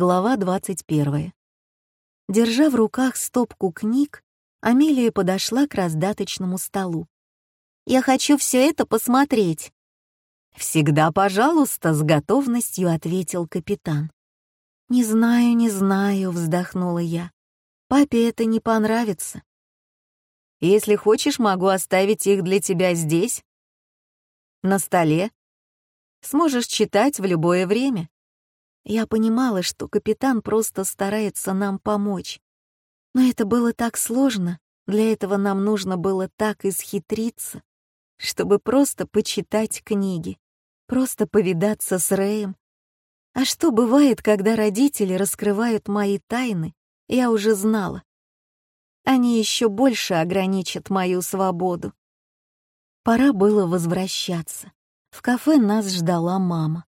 Глава 21. Держа в руках стопку книг, Амелия подошла к раздаточному столу. «Я хочу все это посмотреть». «Всегда пожалуйста», — с готовностью ответил капитан. «Не знаю, не знаю», — вздохнула я. «Папе это не понравится». «Если хочешь, могу оставить их для тебя здесь, на столе. Сможешь читать в любое время». Я понимала, что капитан просто старается нам помочь. Но это было так сложно, для этого нам нужно было так исхитриться, чтобы просто почитать книги, просто повидаться с Рэем. А что бывает, когда родители раскрывают мои тайны, я уже знала. Они еще больше ограничат мою свободу. Пора было возвращаться. В кафе нас ждала мама.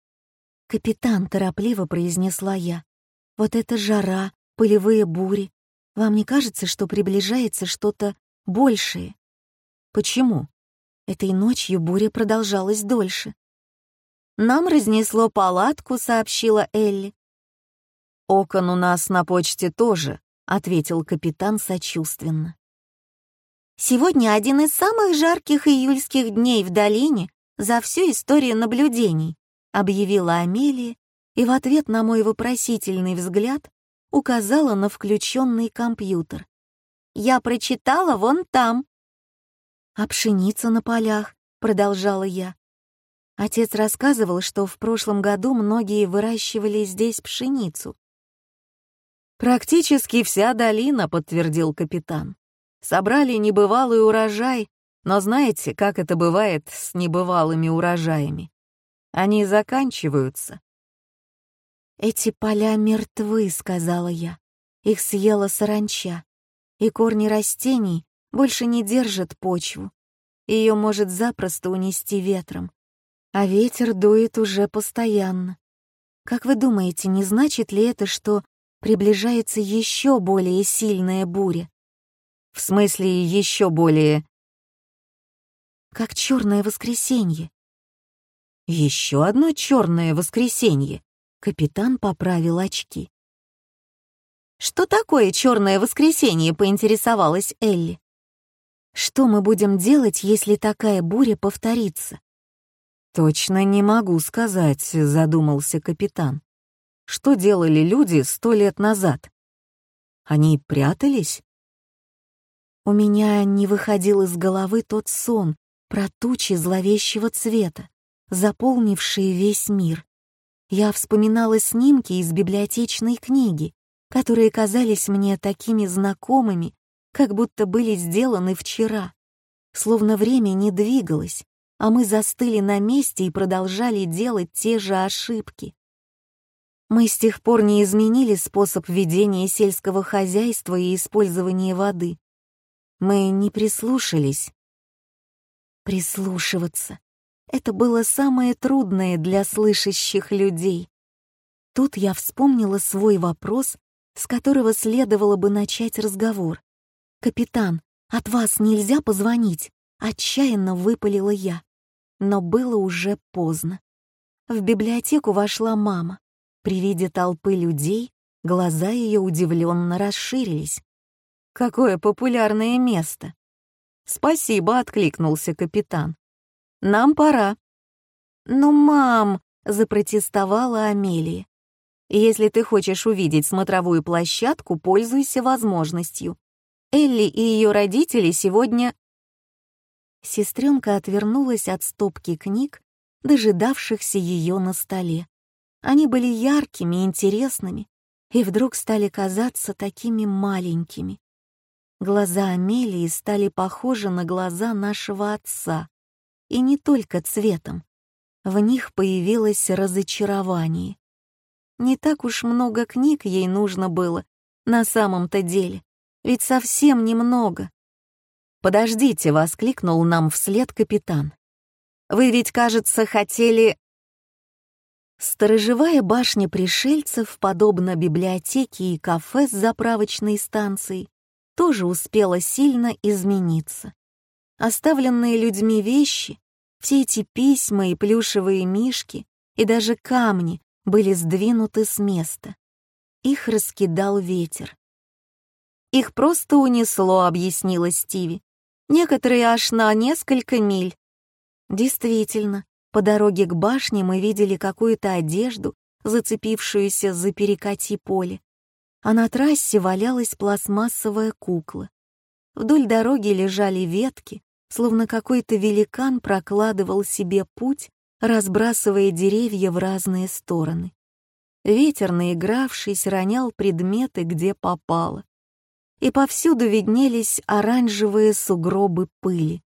«Капитан», — торопливо произнесла я, — «вот это жара, пылевые бури. Вам не кажется, что приближается что-то большее?» «Почему?» Этой ночью буря продолжалась дольше. «Нам разнесло палатку», — сообщила Элли. «Окон у нас на почте тоже», — ответил капитан сочувственно. «Сегодня один из самых жарких июльских дней в долине за всю историю наблюдений», — объявила Амелия и в ответ на мой вопросительный взгляд указала на включенный компьютер. «Я прочитала вон там». «А пшеница на полях», — продолжала я. Отец рассказывал, что в прошлом году многие выращивали здесь пшеницу. «Практически вся долина», — подтвердил капитан. «Собрали небывалый урожай, но знаете, как это бывает с небывалыми урожаями? Они заканчиваются. «Эти поля мертвы», — сказала я. «Их съела саранча, и корни растений больше не держат почву. Ее может запросто унести ветром. А ветер дует уже постоянно. Как вы думаете, не значит ли это, что приближается еще более сильная буря? В смысле, еще более... Как черное воскресенье. Еще одно черное воскресенье. Капитан поправил очки. «Что такое черное воскресенье?» — поинтересовалась Элли. «Что мы будем делать, если такая буря повторится?» «Точно не могу сказать», — задумался капитан. «Что делали люди сто лет назад? Они прятались?» У меня не выходил из головы тот сон про тучи зловещего цвета заполнившие весь мир. Я вспоминала снимки из библиотечной книги, которые казались мне такими знакомыми, как будто были сделаны вчера. Словно время не двигалось, а мы застыли на месте и продолжали делать те же ошибки. Мы с тех пор не изменили способ ведения сельского хозяйства и использования воды. Мы не прислушались. Прислушиваться. Это было самое трудное для слышащих людей. Тут я вспомнила свой вопрос, с которого следовало бы начать разговор. «Капитан, от вас нельзя позвонить?» Отчаянно выпалила я. Но было уже поздно. В библиотеку вошла мама. При виде толпы людей глаза ее удивленно расширились. «Какое популярное место!» «Спасибо», — откликнулся капитан. Нам пора». «Ну, мам», — запротестовала Амелия. «Если ты хочешь увидеть смотровую площадку, пользуйся возможностью. Элли и ее родители сегодня...» Сестренка отвернулась от стопки книг, дожидавшихся ее на столе. Они были яркими, интересными, и вдруг стали казаться такими маленькими. Глаза Амелии стали похожи на глаза нашего отца, и не только цветом. В них появилось разочарование. Не так уж много книг ей нужно было, на самом-то деле, ведь совсем немного. «Подождите», — воскликнул нам вслед капитан. «Вы ведь, кажется, хотели...» Сторожевая башня пришельцев, подобно библиотеке и кафе с заправочной станцией, тоже успела сильно измениться. Оставленные людьми вещи, все эти письма и плюшевые мишки, и даже камни были сдвинуты с места. их раскидал ветер. «Их просто унесло», — объяснила Стиви. «Некоторые аж на несколько миль». Действительно, по дороге к башне мы видели какую-то одежду, зацепившуюся за перекати поле, а на трассе валялась пластмассовая кукла. Вдоль дороги лежали ветки, словно какой-то великан прокладывал себе путь, разбрасывая деревья в разные стороны. Ветер, наигравшись, ронял предметы, где попало. И повсюду виднелись оранжевые сугробы пыли.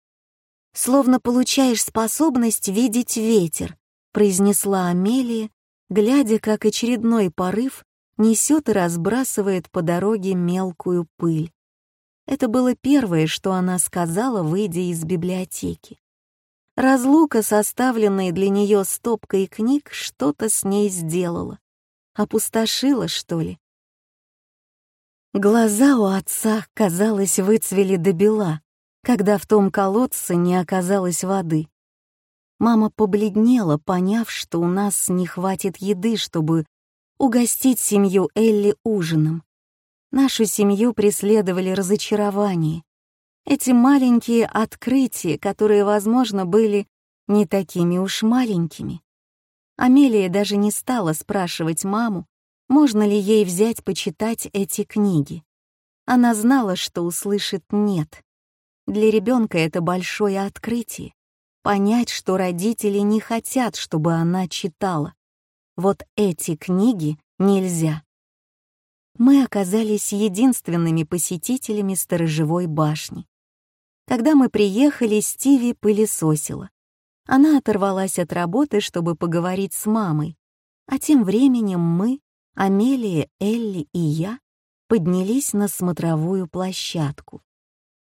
«Словно получаешь способность видеть ветер», — произнесла Амелия, глядя, как очередной порыв несет и разбрасывает по дороге мелкую пыль. Это было первое, что она сказала, выйдя из библиотеки. Разлука, составленная для нее стопкой книг, что-то с ней сделала. Опустошила, что ли? Глаза у отца, казалось, выцвели до бела, когда в том колодце не оказалось воды. Мама побледнела, поняв, что у нас не хватит еды, чтобы угостить семью Элли ужином. Нашу семью преследовали разочарования. Эти маленькие открытия, которые, возможно, были не такими уж маленькими. Амелия даже не стала спрашивать маму, можно ли ей взять почитать эти книги. Она знала, что услышит «нет». Для ребенка это большое открытие — понять, что родители не хотят, чтобы она читала. Вот эти книги нельзя мы оказались единственными посетителями сторожевой башни. Когда мы приехали, Стиви пылесосила. Она оторвалась от работы, чтобы поговорить с мамой, а тем временем мы, Амелия, Элли и я, поднялись на смотровую площадку.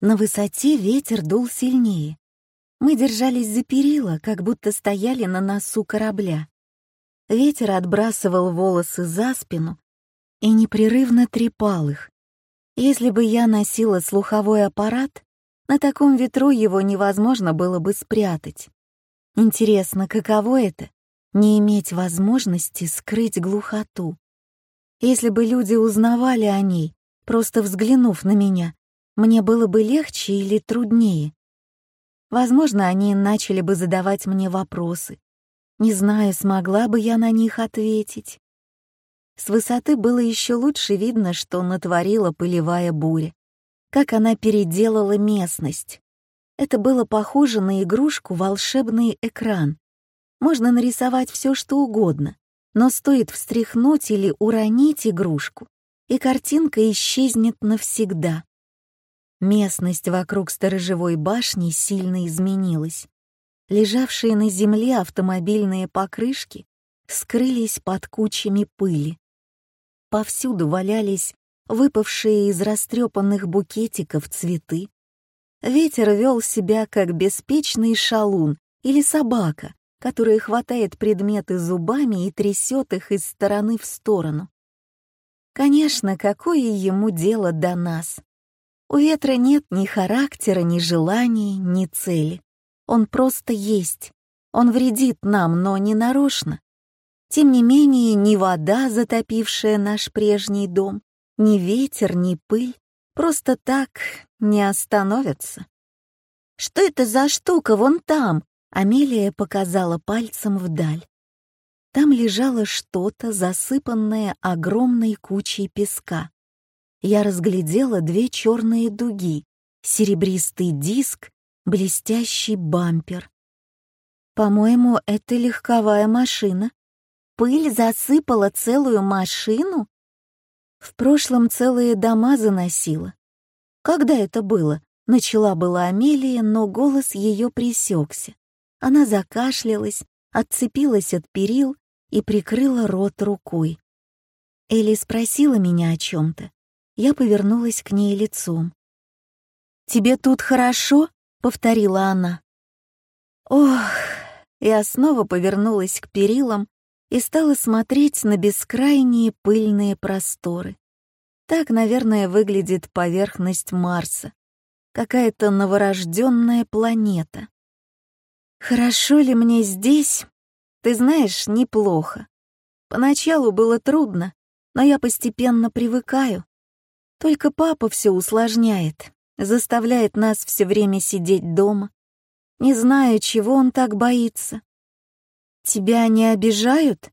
На высоте ветер дул сильнее. Мы держались за перила, как будто стояли на носу корабля. Ветер отбрасывал волосы за спину, и непрерывно трепал их. Если бы я носила слуховой аппарат, на таком ветру его невозможно было бы спрятать. Интересно, каково это — не иметь возможности скрыть глухоту? Если бы люди узнавали о ней, просто взглянув на меня, мне было бы легче или труднее? Возможно, они начали бы задавать мне вопросы. Не знаю, смогла бы я на них ответить. С высоты было еще лучше видно, что натворила пылевая буря, как она переделала местность. Это было похоже на игрушку «Волшебный экран». Можно нарисовать все, что угодно, но стоит встряхнуть или уронить игрушку, и картинка исчезнет навсегда. Местность вокруг сторожевой башни сильно изменилась. Лежавшие на земле автомобильные покрышки скрылись под кучами пыли. Повсюду валялись выпавшие из растрепанных букетиков цветы. Ветер вел себя как беспечный шалун или собака, которая хватает предметы зубами и трясет их из стороны в сторону. Конечно, какое ему дело до нас? У ветра нет ни характера, ни желаний, ни цели. Он просто есть. Он вредит нам, но не нарочно. Тем не менее, ни вода, затопившая наш прежний дом, ни ветер, ни пыль просто так не остановятся. «Что это за штука вон там?» — Амелия показала пальцем вдаль. Там лежало что-то, засыпанное огромной кучей песка. Я разглядела две черные дуги, серебристый диск, блестящий бампер. По-моему, это легковая машина, пыль засыпала целую машину? В прошлом целые дома заносила. Когда это было? Начала была Амелия, но голос ее пресекся. Она закашлялась, отцепилась от перил и прикрыла рот рукой. Элли спросила меня о чем-то. Я повернулась к ней лицом. «Тебе тут хорошо?» — повторила она. Ох, я снова повернулась к перилам и стала смотреть на бескрайние пыльные просторы. Так, наверное, выглядит поверхность Марса. Какая-то новорожденная планета. Хорошо ли мне здесь? Ты знаешь, неплохо. Поначалу было трудно, но я постепенно привыкаю. Только папа все усложняет, заставляет нас все время сидеть дома. Не знаю, чего он так боится. Тебя не обижают?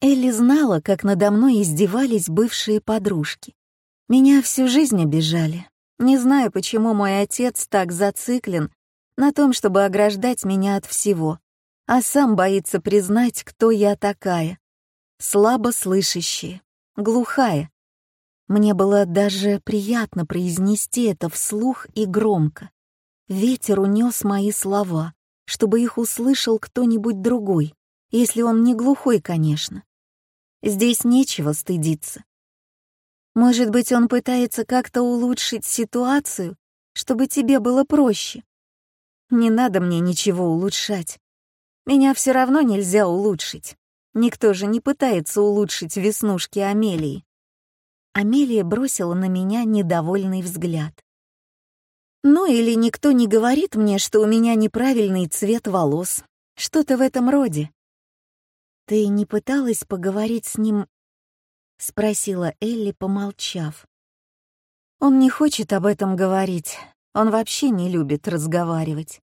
Элли знала, как надо мной издевались бывшие подружки. Меня всю жизнь обижали. Не знаю, почему мой отец так зациклен на том, чтобы ограждать меня от всего, а сам боится признать, кто я такая. Слабо слышащая, глухая. Мне было даже приятно произнести это вслух и громко. Ветер унес мои слова, чтобы их услышал кто-нибудь другой, если он не глухой, конечно. Здесь нечего стыдиться. Может быть, он пытается как-то улучшить ситуацию, чтобы тебе было проще. Не надо мне ничего улучшать. Меня все равно нельзя улучшить. Никто же не пытается улучшить веснушки Амелии. Амелия бросила на меня недовольный взгляд. Ну или никто не говорит мне, что у меня неправильный цвет волос. Что-то в этом роде. «Ты не пыталась поговорить с ним?» — спросила Элли, помолчав. «Он не хочет об этом говорить. Он вообще не любит разговаривать.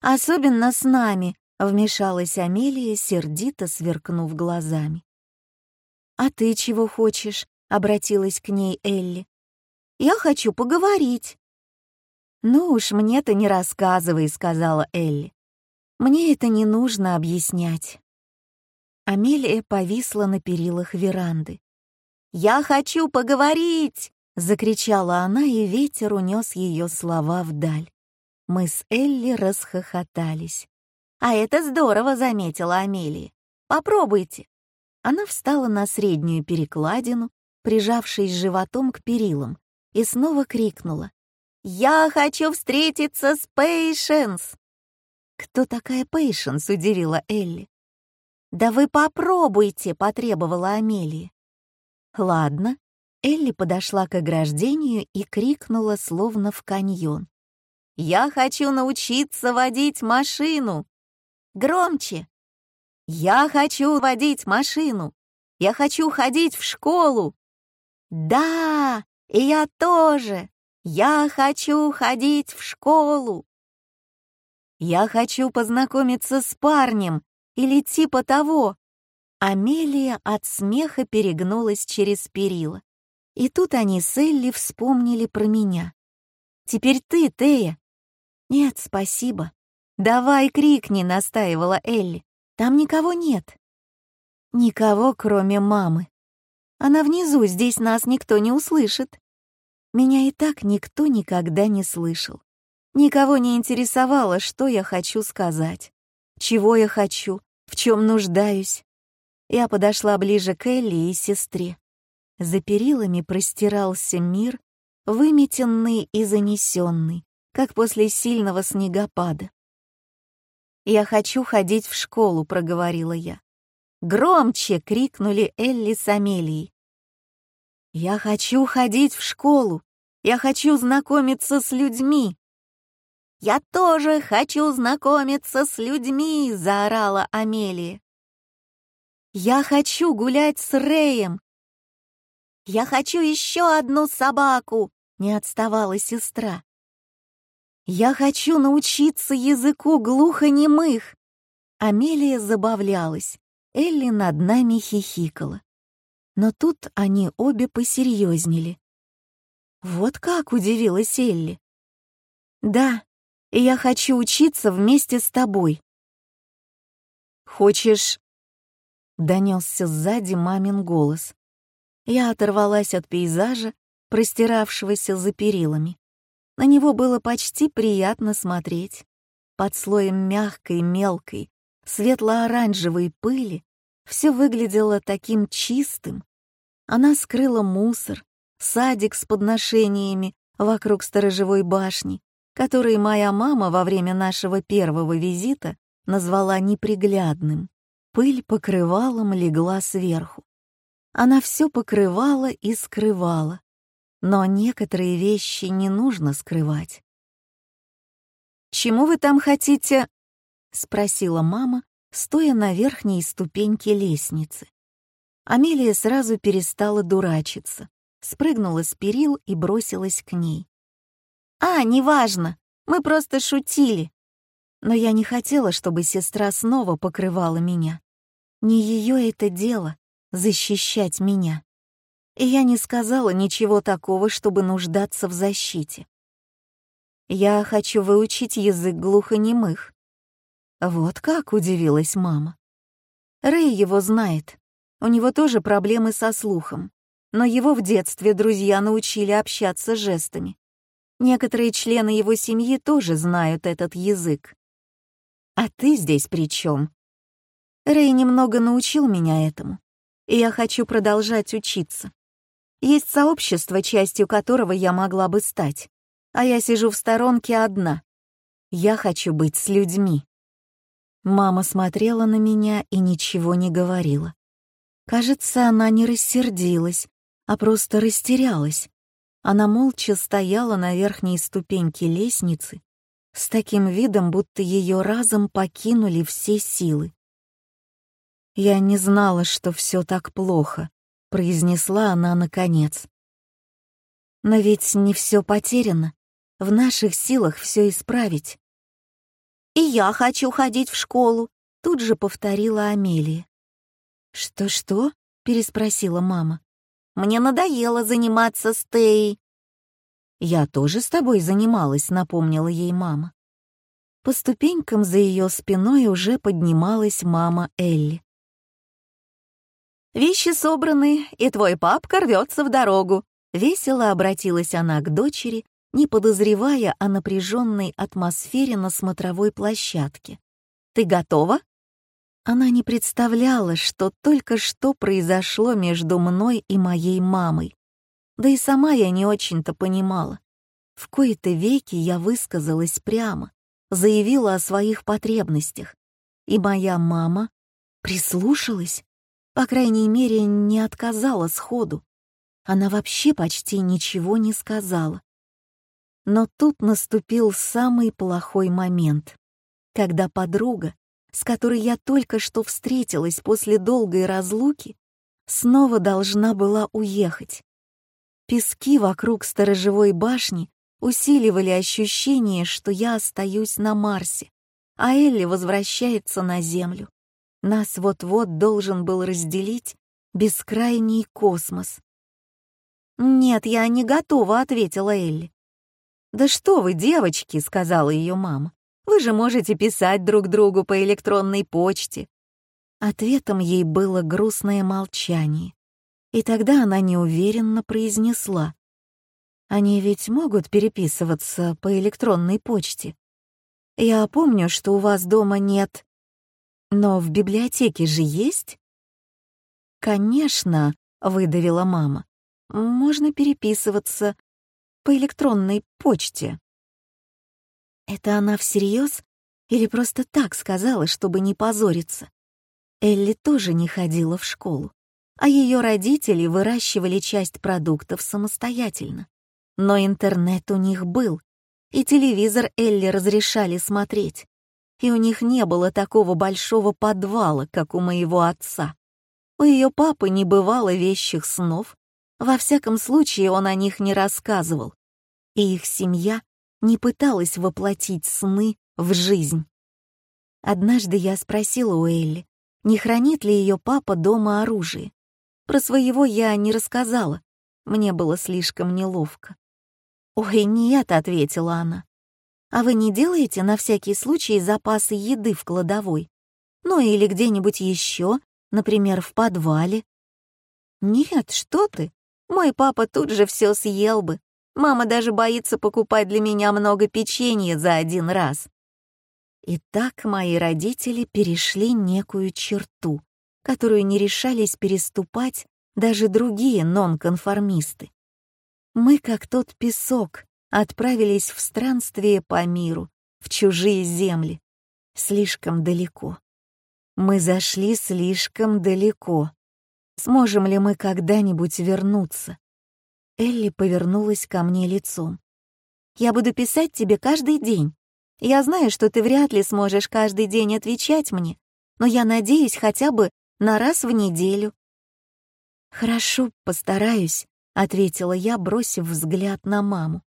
Особенно с нами», — вмешалась Амелия, сердито сверкнув глазами. «А ты чего хочешь?» — обратилась к ней Элли. «Я хочу поговорить». «Ну уж мне-то не рассказывай», — сказала Элли. «Мне это не нужно объяснять». Амелия повисла на перилах веранды. «Я хочу поговорить!» — закричала она, и ветер унес ее слова вдаль. Мы с Элли расхохотались. «А это здорово!» — заметила Амелия. «Попробуйте!» Она встала на среднюю перекладину, прижавшись животом к перилам, и снова крикнула. «Я хочу встретиться с Пейшенс!» «Кто такая Пейшенс?» — удивила Элли. «Да вы попробуйте!» — потребовала Амелия. «Ладно». Элли подошла к ограждению и крикнула, словно в каньон. «Я хочу научиться водить машину!» «Громче!» «Я хочу водить машину! Я хочу ходить в школу!» «Да, и я тоже! Я хочу ходить в школу!» «Я хочу познакомиться с парнем!» или типа того. Амелия от смеха перегнулась через перила. И тут они с Элли вспомнили про меня. «Теперь ты, Тея». «Нет, спасибо». «Давай крикни», — настаивала Элли. «Там никого нет». «Никого, кроме мамы. Она внизу, здесь нас никто не услышит». Меня и так никто никогда не слышал. Никого не интересовало, что я хочу сказать, чего я хочу, в чем нуждаюсь. Я подошла ближе к Элли и сестре. За перилами простирался мир, выметенный и занесенный, как после сильного снегопада. «Я хочу ходить в школу», — проговорила я. «Громче!» — крикнули Элли с Амелией. «Я хочу ходить в школу! Я хочу знакомиться с людьми!» «Я тоже хочу знакомиться с людьми!» — заорала Амелия. «Я хочу гулять с Рэем!» «Я хочу еще одну собаку!» — не отставала сестра. «Я хочу научиться языку глухонемых!» Амелия забавлялась, Элли над нами хихикала. Но тут они обе посерьезнели. «Вот как!» — удивилась Элли. «Да, я хочу учиться вместе с тобой». «Хочешь...» — донесся сзади мамин голос. Я оторвалась от пейзажа, простиравшегося за перилами. На него было почти приятно смотреть. Под слоем мягкой, мелкой, светло-оранжевой пыли все выглядело таким чистым. Она скрыла мусор, садик с подношениями вокруг сторожевой башни, который моя мама во время нашего первого визита назвала неприглядным. Пыль покрывалом легла сверху. Она все покрывала и скрывала, но некоторые вещи не нужно скрывать. «Чему вы там хотите?» — спросила мама, стоя на верхней ступеньке лестницы. Амелия сразу перестала дурачиться, спрыгнула с перил и бросилась к ней. «А, неважно, мы просто шутили». Но я не хотела, чтобы сестра снова покрывала меня. Не ее это дело — защищать меня. И я не сказала ничего такого, чтобы нуждаться в защите. Я хочу выучить язык глухонемых. Вот как удивилась мама. Рэй его знает. У него тоже проблемы со слухом. Но его в детстве друзья научили общаться жестами. Некоторые члены его семьи тоже знают этот язык. А ты здесь при чем? Рэй немного научил меня этому, и я хочу продолжать учиться. Есть сообщество, частью которого я могла бы стать, а я сижу в сторонке одна. Я хочу быть с людьми. Мама смотрела на меня и ничего не говорила. Кажется, она не рассердилась, а просто растерялась. Она молча стояла на верхней ступеньке лестницы с таким видом, будто ее разом покинули все силы. «Я не знала, что все так плохо», — произнесла она наконец. «Но ведь не все потеряно. В наших силах все исправить». «И я хочу ходить в школу», — тут же повторила Амелия. «Что-что?» — переспросила мама. Мне надоело заниматься с Теей». «Я тоже с тобой занималась», — напомнила ей мама. По ступенькам за ее спиной уже поднималась мама Элли. «Вещи собраны, и твой папка рвется в дорогу», — весело обратилась она к дочери, не подозревая о напряженной атмосфере на смотровой площадке. «Ты готова?» Она не представляла, что только что произошло между мной и моей мамой. Да и сама я не очень-то понимала. В кои-то веки я высказалась прямо, заявила о своих потребностях. И моя мама прислушалась, по крайней мере, не отказала сходу. Она вообще почти ничего не сказала. Но тут наступил самый плохой момент, когда подруга с которой я только что встретилась после долгой разлуки, снова должна была уехать. Пески вокруг сторожевой башни усиливали ощущение, что я остаюсь на Марсе, а Элли возвращается на Землю. Нас вот-вот должен был разделить бескрайний космос. «Нет, я не готова», — ответила Элли. «Да что вы, девочки», — сказала ее мама. Вы же можете писать друг другу по электронной почте». Ответом ей было грустное молчание. И тогда она неуверенно произнесла. «Они ведь могут переписываться по электронной почте. Я помню, что у вас дома нет, но в библиотеке же есть?» «Конечно», — выдавила мама. «Можно переписываться по электронной почте». Это она всерьез или просто так сказала, чтобы не позориться? Элли тоже не ходила в школу, а ее родители выращивали часть продуктов самостоятельно. Но интернет у них был, и телевизор Элли разрешали смотреть. И у них не было такого большого подвала, как у моего отца. У ее папы не бывало вещих снов, во всяком случае он о них не рассказывал. И их семья не пыталась воплотить сны в жизнь. Однажды я спросила у Элли, не хранит ли ее папа дома оружие. Про своего я не рассказала, мне было слишком неловко. «Ой, нет», — ответила она. «А вы не делаете на всякий случай запасы еды в кладовой? Ну или где-нибудь еще, например, в подвале?» «Нет, что ты, мой папа тут же все съел бы. Мама даже боится покупать для меня много печенья за один раз. И так мои родители перешли некую черту, которую не решались переступать даже другие нонконформисты. Мы, как тот песок, отправились в странствие по миру, в чужие земли, слишком далеко. Мы зашли слишком далеко. Сможем ли мы когда-нибудь вернуться? Элли повернулась ко мне лицом. «Я буду писать тебе каждый день. Я знаю, что ты вряд ли сможешь каждый день отвечать мне, но я надеюсь хотя бы на раз в неделю». «Хорошо, постараюсь», — ответила я, бросив взгляд на маму.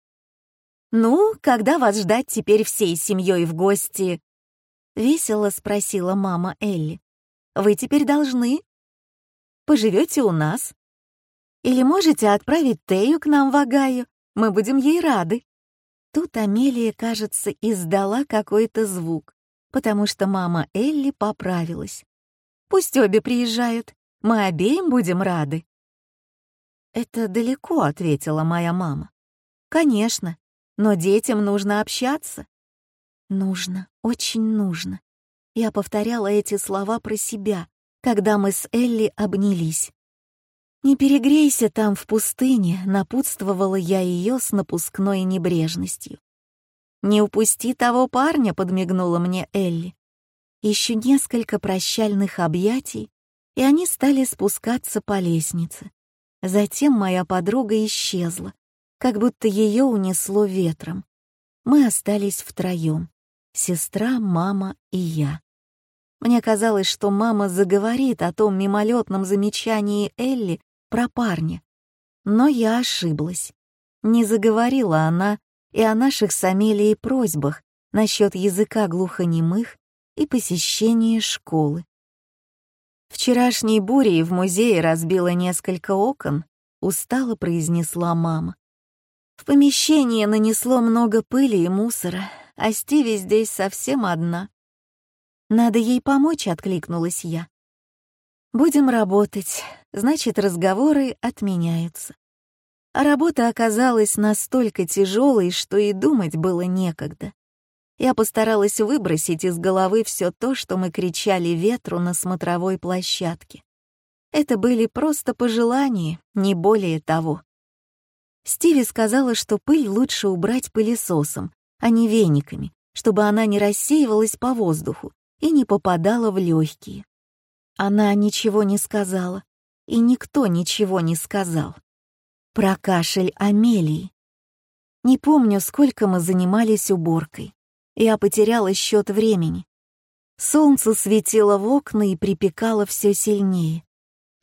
«Ну, когда вас ждать теперь всей семьей в гости?» — весело спросила мама Элли. «Вы теперь должны. Поживете у нас. Или можете отправить Тею к нам в Агаю, мы будем ей рады». Тут Амелия, кажется, издала какой-то звук, потому что мама Элли поправилась. «Пусть обе приезжают, мы обеим будем рады». «Это далеко», — ответила моя мама. «Конечно, но детям нужно общаться. Нужно, очень нужно. Я повторяла эти слова про себя, когда мы с Элли обнялись. «Не перегрейся там в пустыне», — напутствовала я ее с напускной небрежностью. «Не упусти того парня», — подмигнула мне Элли. Еще несколько прощальных объятий, и они стали спускаться по лестнице. Затем моя подруга исчезла, как будто ее унесло ветром. Мы остались втроем — сестра, мама и я. Мне казалось, что мама заговорит о том мимолетном замечании Элли про парня. Но я ошиблась. Не заговорила она и о наших с Амелией просьбах насчет языка глухонемых и посещения школы. Вчерашней бурей в музее разбило несколько окон, устало произнесла мама. В помещение нанесло много пыли и мусора, а Стиви здесь совсем одна. «Надо ей помочь», — откликнулась я. «Будем работать, значит, разговоры отменяются». А работа оказалась настолько тяжелой, что и думать было некогда. Я постаралась выбросить из головы все то, что мы кричали ветру на смотровой площадке. Это были просто пожелания, не более того. Стиви сказала, что пыль лучше убрать пылесосом, а не вениками, чтобы она не рассеивалась по воздуху и не попадала в легкие. Она ничего не сказала, и никто ничего не сказал. Про кашель Амелии. Не помню, сколько мы занимались уборкой. Я потеряла счет времени. Солнце светило в окна и припекало все сильнее.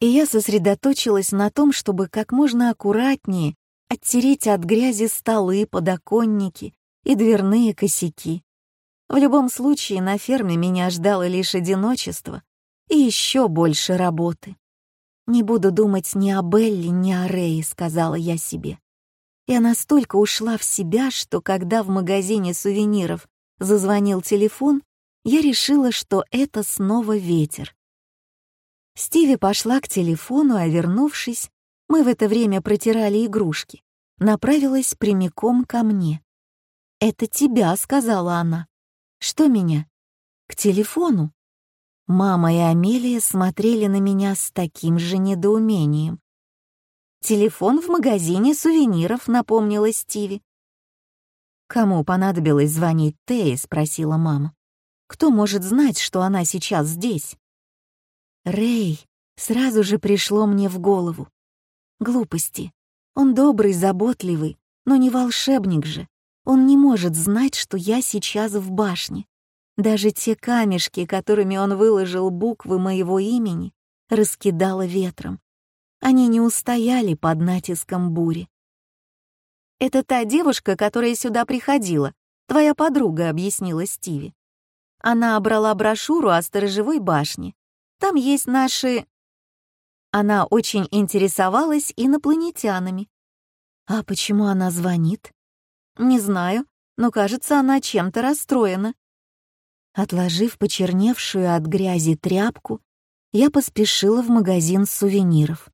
И я сосредоточилась на том, чтобы как можно аккуратнее оттереть от грязи столы, подоконники и дверные косяки. В любом случае на ферме меня ждало лишь одиночество и еще больше работы. «Не буду думать ни о Белли, ни о Рее», — сказала я себе. Я настолько ушла в себя, что когда в магазине сувениров зазвонил телефон, я решила, что это снова ветер. Стиви пошла к телефону, а вернувшись, мы в это время протирали игрушки. Направилась прямиком ко мне. «Это тебя», — сказала она. «Что меня?» «К телефону». Мама и Амелия смотрели на меня с таким же недоумением. «Телефон в магазине сувениров», — напомнила Стиви. «Кому понадобилось звонить Тее?» — спросила мама. «Кто может знать, что она сейчас здесь?» «Рэй», — сразу же пришло мне в голову. Глупости. Он добрый, заботливый, но не волшебник же. Он не может знать, что я сейчас в башне. Даже те камешки, которыми он выложил буквы моего имени, раскидало ветром. Они не устояли под натиском бури. «Это та девушка, которая сюда приходила, твоя подруга», — объяснила Стиви. Она обрала брошюру о сторожевой башне. Там есть наши она очень интересовалась инопланетянами. А почему она звонит? Не знаю, но кажется, она чем-то расстроена. Отложив почерневшую от грязи тряпку, я поспешила в магазин сувениров.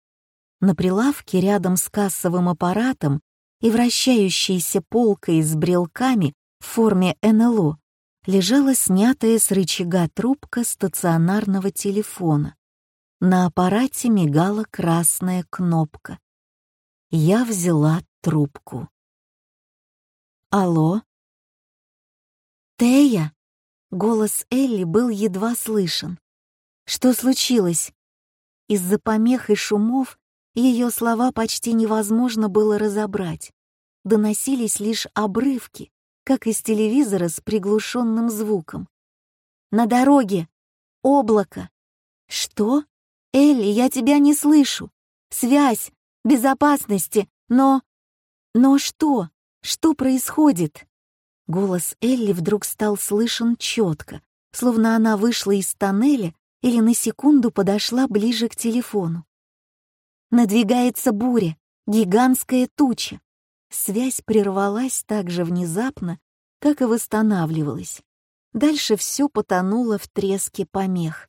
На прилавке рядом с кассовым аппаратом и вращающейся полкой с брелками в форме НЛО лежала снятая с рычага трубка стационарного телефона. На аппарате мигала красная кнопка. Я взяла трубку. «Алло?» «Тея?» Голос Элли был едва слышен. «Что случилось?» Из-за помех и шумов ее слова почти невозможно было разобрать. Доносились лишь обрывки, как из телевизора с приглушенным звуком. «На дороге! Облако!» «Что?» «Элли, я тебя не слышу. связь, безопасности, но... Но что? Что происходит? Голос Элли вдруг стал слышен четко, словно она вышла из тоннеля или на секунду подошла ближе к телефону. Надвигается буря, гигантская туча. Связь прервалась так же внезапно, как и восстанавливалась. Дальше все потонуло в треске помех.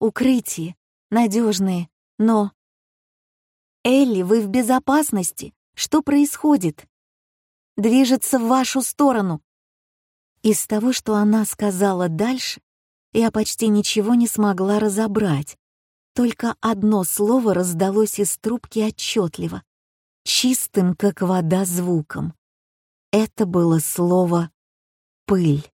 Укрытие, надежные, но... «Элли, вы в безопасности? Что происходит?» «Движется в вашу сторону». Из того, что она сказала дальше, я почти ничего не смогла разобрать. Только одно слово раздалось из трубки отчетливо, чистым, как вода, звуком. Это было слово «пыль».